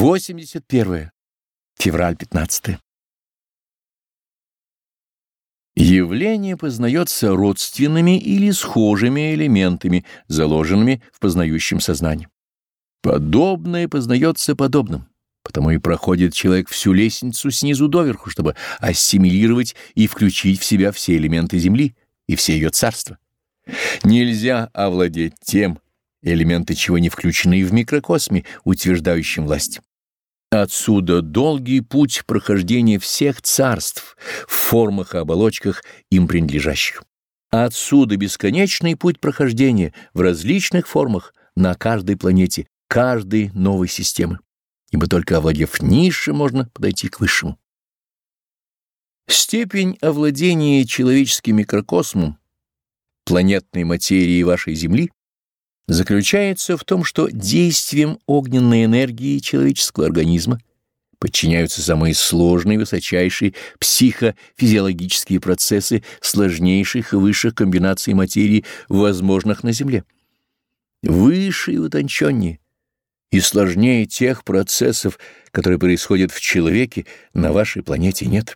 81. Февраль 15. Явление познается родственными или схожими элементами, заложенными в познающем сознании. Подобное познается подобным, потому и проходит человек всю лестницу снизу доверху, чтобы ассимилировать и включить в себя все элементы Земли и все ее царства. Нельзя овладеть тем, элементы чего не включены в микрокосме, утверждающем власть. Отсюда долгий путь прохождения всех царств в формах и оболочках им принадлежащих. Отсюда бесконечный путь прохождения в различных формах на каждой планете, каждой новой системы, ибо только овладев низшим, можно подойти к высшему. Степень овладения человеческим микрокосмом, планетной материей вашей Земли заключается в том, что действием огненной энергии человеческого организма подчиняются самые сложные высочайшие психофизиологические процессы сложнейших и высших комбинаций материи, возможных на Земле. Выше и утонченнее и сложнее тех процессов, которые происходят в человеке, на вашей планете нет.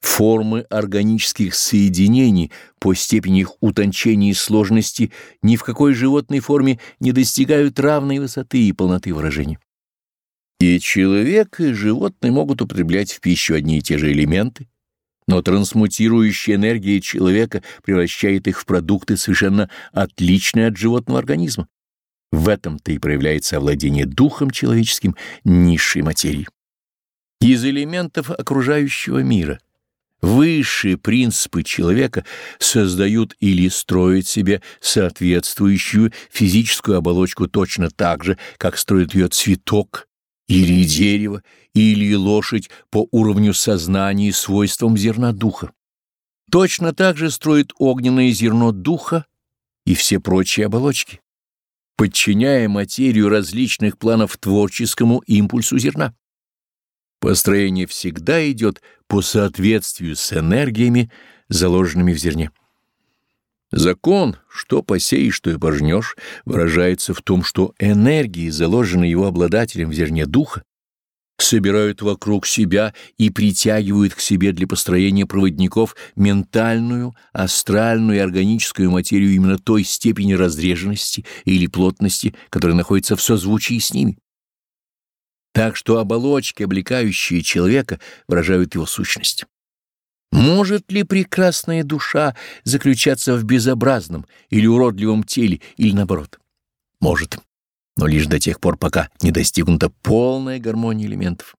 Формы органических соединений по степени их утончения и сложности ни в какой животной форме не достигают равной высоты и полноты выражения. И человек, и животные могут употреблять в пищу одни и те же элементы, но трансмутирующая энергия человека превращает их в продукты совершенно отличные от животного организма. В этом-то и проявляется овладение духом человеческим низшей материи. Из элементов окружающего мира Высшие принципы человека создают или строят себе соответствующую физическую оболочку точно так же, как строит ее цветок или дерево, или лошадь по уровню сознания и свойствам зерна духа. Точно так же строит огненное зерно духа и все прочие оболочки, подчиняя материю различных планов творческому импульсу зерна. Построение всегда идет по соответствию с энергиями, заложенными в зерне. Закон, что посеешь, что и пожнешь, выражается в том, что энергии, заложенные его обладателем в зерне духа, собирают вокруг себя и притягивают к себе для построения проводников ментальную, астральную и органическую материю именно той степени разреженности или плотности, которая находится в созвучии с ними так что оболочки, облекающие человека, выражают его сущность. Может ли прекрасная душа заключаться в безобразном или уродливом теле, или наоборот? Может, но лишь до тех пор, пока не достигнута полная гармония элементов.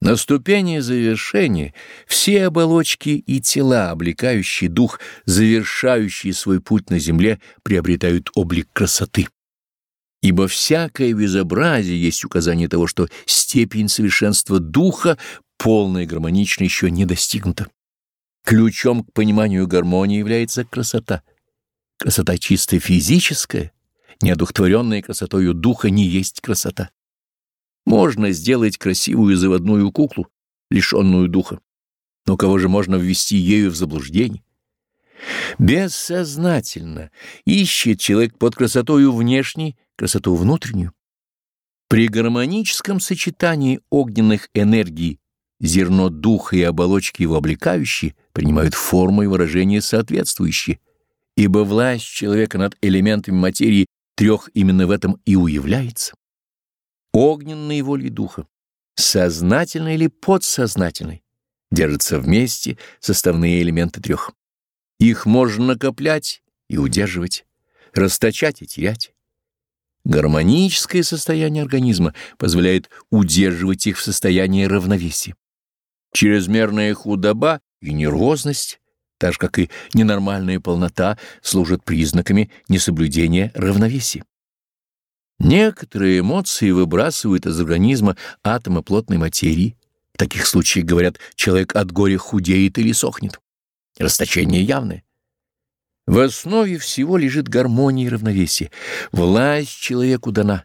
На ступени завершения все оболочки и тела, облекающие дух, завершающие свой путь на земле, приобретают облик красоты. Ибо всякое безобразие есть указание того, что степень совершенства духа полная и гармонична еще не достигнута. Ключом к пониманию гармонии является красота. Красота чисто физическая, неодухотворенная красотою духа не есть красота. Можно сделать красивую заводную куклу, лишенную духа, но кого же можно ввести ею в заблуждение? Бессознательно ищет человек под красотою внешней красоту внутреннюю. При гармоническом сочетании огненных энергий зерно духа и оболочки его облекающие принимают форму и выражение соответствующие, ибо власть человека над элементами материи трех именно в этом и уявляется. Огненной волей духа, сознательной или подсознательной, держатся вместе составные элементы трех. Их можно накоплять и удерживать, расточать и терять. Гармоническое состояние организма позволяет удерживать их в состоянии равновесия. Чрезмерная худоба и нервозность, так же как и ненормальная полнота, служат признаками несоблюдения равновесия. Некоторые эмоции выбрасывают из организма атомы плотной материи. В таких случаях, говорят, человек от горя худеет или сохнет. Расточение явное. В основе всего лежит гармония и равновесие. Власть человеку дана,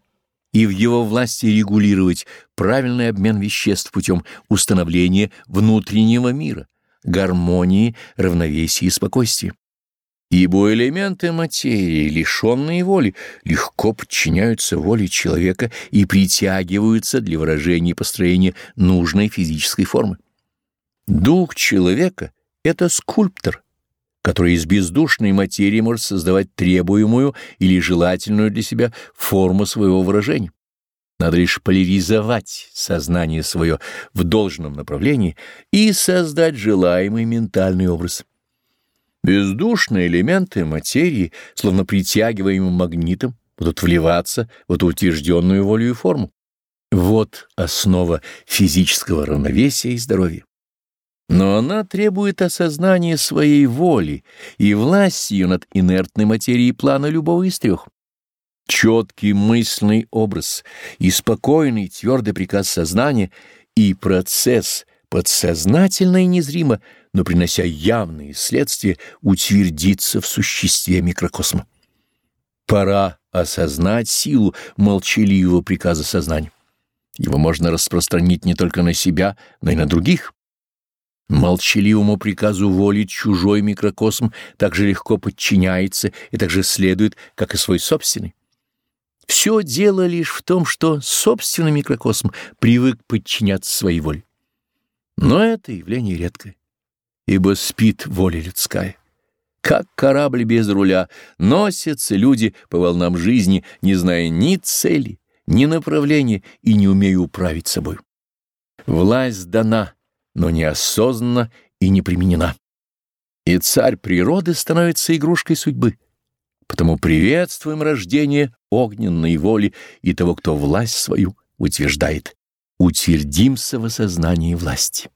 и в его власти регулировать правильный обмен веществ путем установления внутреннего мира, гармонии, равновесия и спокойствия. Ибо элементы материи, лишенные воли, легко подчиняются воле человека и притягиваются для выражения и построения нужной физической формы. Дух человека — это скульптор, который из бездушной материи может создавать требуемую или желательную для себя форму своего выражения. Надо лишь поляризовать сознание свое в должном направлении и создать желаемый ментальный образ. Бездушные элементы материи, словно притягиваемым магнитом, будут вливаться в эту утвержденную волю и форму. Вот основа физического равновесия и здоровья. Но она требует осознания своей воли и власти ее над инертной материей плана любого из трех. Четкий мысленный образ и спокойный твердый приказ сознания и процесс подсознательно и незримо, но принося явные следствия, утвердиться в существе микрокосма. Пора осознать силу молчаливого приказа сознания. Его можно распространить не только на себя, но и на других. Молчаливому приказу воли чужой микрокосм так же легко подчиняется и так же следует, как и свой собственный. Все дело лишь в том, что собственный микрокосм привык подчиняться своей воле. Но это явление редкое, ибо спит воля людская. Как корабль без руля, носятся люди по волнам жизни, не зная ни цели, ни направления и не умея управить собой. Власть дана, но неосознанно и не применена. И царь природы становится игрушкой судьбы. Потому приветствуем рождение огненной воли и того, кто власть свою утверждает. Утвердимся в осознании власти.